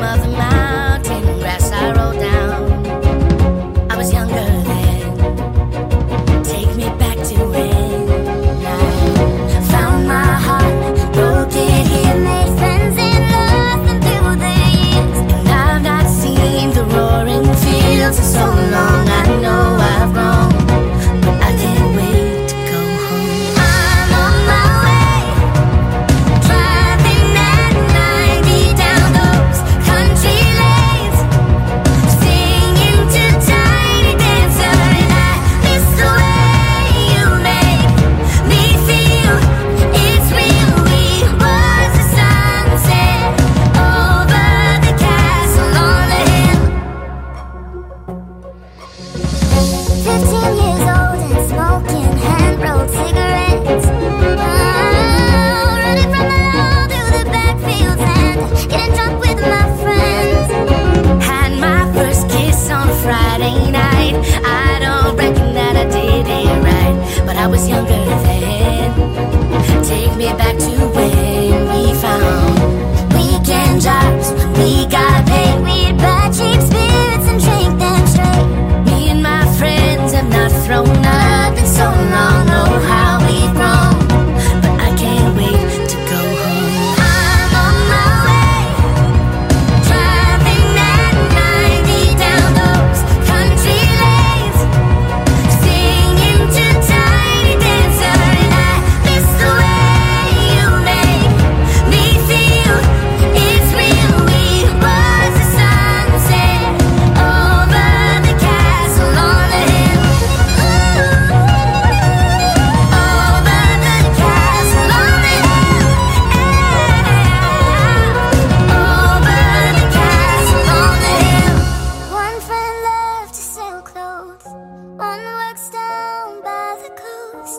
of the mountain grass I rolled down.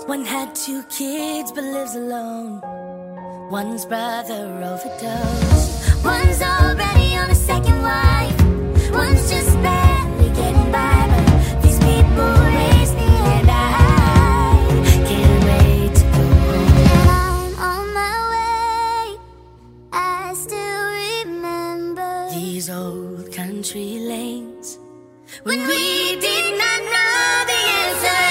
One had two kids but lives alone. One's brother overdosed. One's already on a second wife. One's just barely getting by. But these people raise me and I can't wait to go home. I'm on my way. I still remember these old country lanes when we did not know the answer.